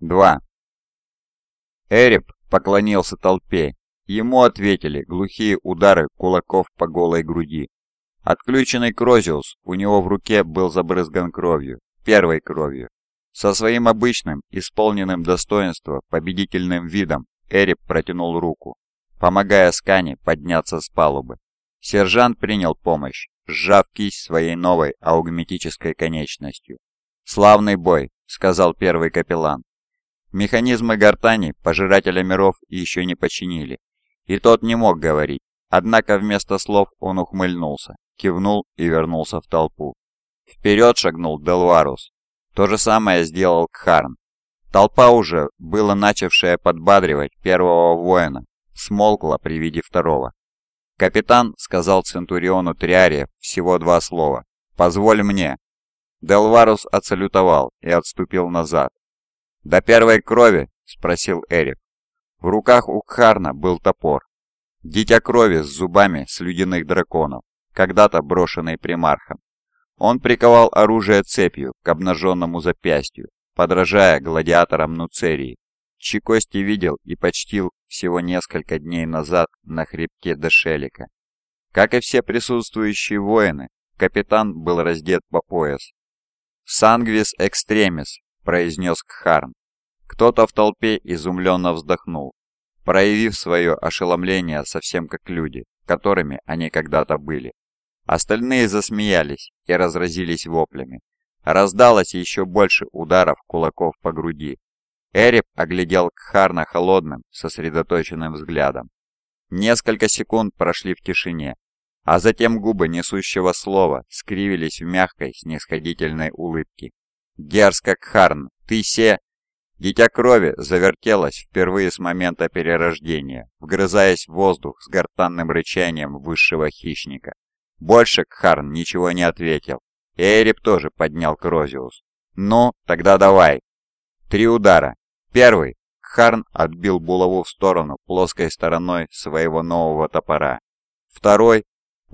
2. Эрип поклонился толпе. Ему ответили глухие удары кулаков по голой груди. Отключенный Крозиус у него в руке был забрызган кровью, первой кровью. Со своим обычным, исполненным достоинства, победительным видом Эрип протянул руку, помогая Скане подняться с палубы. Сержант принял помощь, сжав кисть своей новой аугметической конечностью. «Славный бой», — сказал первый капеллан. Механизмы гортани пожирателя миров еще не починили, и тот не мог говорить, однако вместо слов он ухмыльнулся, кивнул и вернулся в толпу. Вперед шагнул Делварус. То же самое сделал Кхарн. Толпа уже, было начавшая подбадривать первого воина, смолкла при виде второго. Капитан сказал Центуриону Триаре всего два слова. «Позволь мне». Делварус отсалютовал и отступил назад. «До первой крови?» – спросил Эрик. В руках у Кхарна был топор. Дитя крови с зубами слюдяных драконов, когда-то брошенный примархом. Он приковал оружие цепью к обнаженному запястью, подражая гладиаторам Нуцерии, чьи кости видел и почтил всего несколько дней назад на хребте Дешелика. Как и все присутствующие воины, капитан был раздет по пояс, «Сангвис экстремис», — произнес Кхарн. Кто-то в толпе изумленно вздохнул, проявив свое ошеломление совсем как люди, которыми они когда-то были. Остальные засмеялись и разразились воплями. Раздалось еще больше ударов кулаков по груди. Эрип оглядел Кхарна холодным, сосредоточенным взглядом. Несколько секунд прошли в тишине, а затем губы несущего слова скривились в мягкой, снисходительной улыбке. «Дерзко, Кхарн, ты се...» Дитя крови завертелось впервые с момента перерождения, вгрызаясь в воздух с гортанным рычанием высшего хищника. Больше Кхарн ничего не ответил, Эрип тоже поднял Крозиус. «Ну, тогда давай!» Три удара. Первый. Кхарн отбил булаву в сторону плоской стороной своего нового топора. Второй.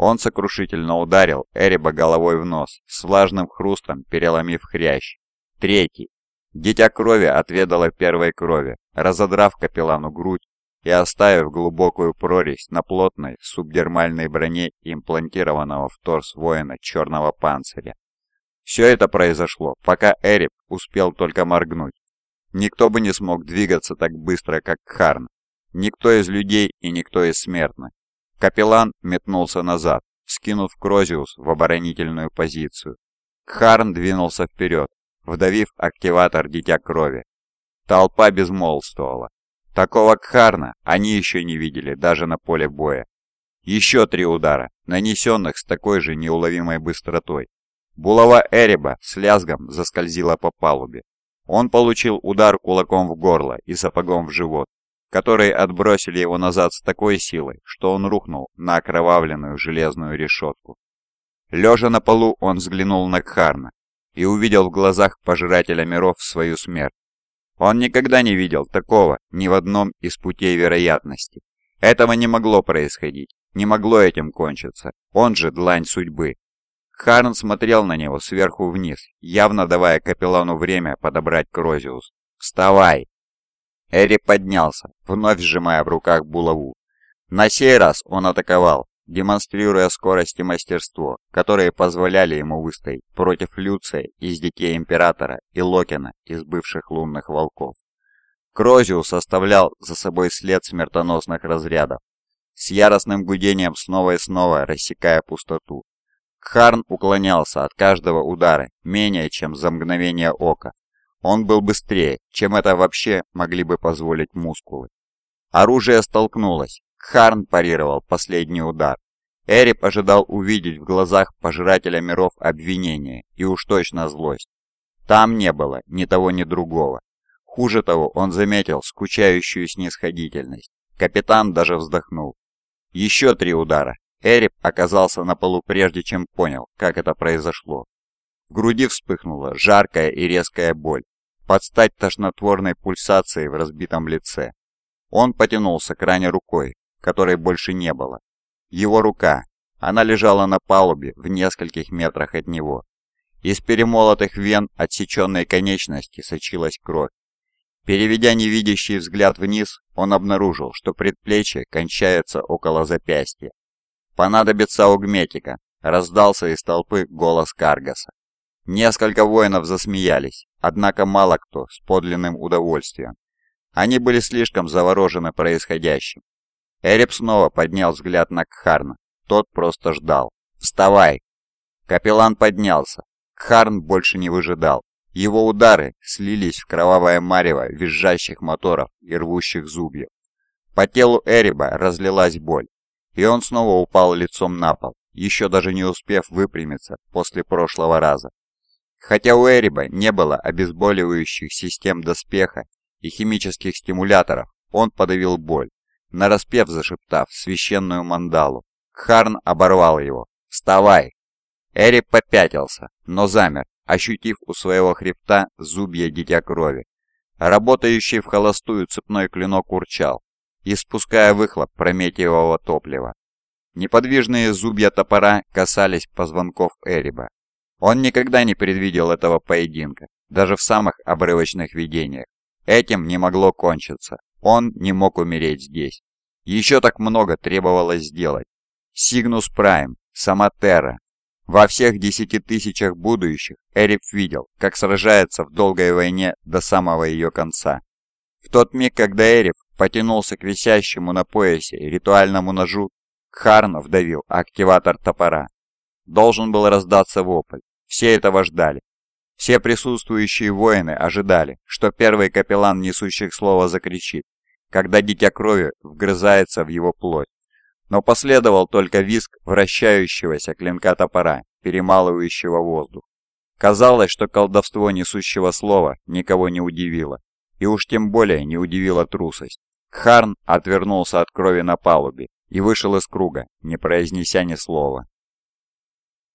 Он сокрушительно ударил Эриба головой в нос, с влажным хрустом переломив хрящ. Третий. Дитя крови отведало первой крови, разодрав капеллану грудь и оставив глубокую прорезь на плотной субдермальной броне имплантированного в торс воина черного панциря. Все это произошло, пока Эриб успел только моргнуть. Никто бы не смог двигаться так быстро, как Харн. Никто из людей и никто из смертных. Капеллан метнулся назад, скинув Крозиус в оборонительную позицию. Кхарн двинулся вперед, вдавив активатор Дитя Крови. Толпа безмолвствовала. Такого Кхарна они еще не видели даже на поле боя. Еще три удара, нанесенных с такой же неуловимой быстротой. Булава Эриба с лязгом заскользила по палубе. Он получил удар кулаком в горло и сапогом в живот которые отбросили его назад с такой силой, что он рухнул на окровавленную железную решетку. Лежа на полу, он взглянул на Кхарна и увидел в глазах пожирателя миров свою смерть. Он никогда не видел такого ни в одном из путей вероятности. Этого не могло происходить, не могло этим кончиться. Он же длань судьбы. Харн смотрел на него сверху вниз, явно давая капеллану время подобрать Крозиус. «Вставай!» Эри поднялся, вновь сжимая в руках булаву. На сей раз он атаковал, демонстрируя скорость и мастерство, которые позволяли ему выстоять против Люция из Детей Императора и Локина из бывших лунных волков. Крозиус оставлял за собой след смертоносных разрядов, с яростным гудением снова и снова рассекая пустоту. Кхарн уклонялся от каждого удара менее чем за мгновение ока, он был быстрее, чем это вообще могли бы позволить мускулы. Оружие столкнулось. Харн парировал последний удар. Эрип ожидал увидеть в глазах пожирателя миров обвинение и уж точно злость. Там не было ни того, ни другого. Хуже того, он заметил скучающую снисходительность. Капитан даже вздохнул. Еще три удара. Эрип оказался на полу прежде, чем понял, как это произошло. В груди вспыхнула жаркая и резкая боль, под стать тошнотворной пульсации в разбитом лице. Он потянулся к ране рукой, которой больше не было. Его рука, она лежала на палубе в нескольких метрах от него. Из перемолотых вен отсеченной конечности сочилась кровь. Переведя невидящий взгляд вниз, он обнаружил, что предплечье кончается около запястья. «Понадобится аугметика», — раздался из толпы голос Каргаса. Несколько воинов засмеялись, однако мало кто с подлинным удовольствием. Они были слишком заворожены происходящим. Эрип снова поднял взгляд на Кхарна. Тот просто ждал. «Вставай!» Капеллан поднялся. Кхарн больше не выжидал. Его удары слились в кровавое марево визжащих моторов и рвущих зубьев. По телу Эриба разлилась боль, и он снова упал лицом на пол, еще даже не успев выпрямиться после прошлого раза. Хотя у Эриба не было обезболивающих систем доспеха и химических стимуляторов, он подавил боль, нараспев зашептав священную мандалу. Кхарн оборвал его. «Вставай!» Эриб попятился, но замер, ощутив у своего хребта зубья дитя крови. Работающий в холостую цепной клинок урчал, испуская выхлоп прометиевого топлива. Неподвижные зубья топора касались позвонков Эриба. Он никогда не предвидел этого поединка, даже в самых обрывочных видениях. Этим не могло кончиться. Он не мог умереть здесь. Еще так много требовалось сделать. Сигнус Прайм, сама Терра, во всех десяти тысячах будущих Эрип видел, как сражается в долгой войне до самого ее конца. В тот миг, когда Эрип потянулся к висящему на поясе ритуальному ножу, Кхарн вдавил активатор топора. Должен был раздаться вопль. Все этого ждали. Все присутствующие воины ожидали, что первый капеллан несущих слова закричит, когда дитя крови вгрызается в его плоть но последовал только визг вращающегося клинка топора, перемалывающего воздух. Казалось, что колдовство несущего слова никого не удивило, и уж тем более не удивила трусость. Кхарн отвернулся от крови на палубе и вышел из круга, не произнеся ни слова.